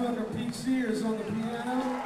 Brother Pete Sears on the piano.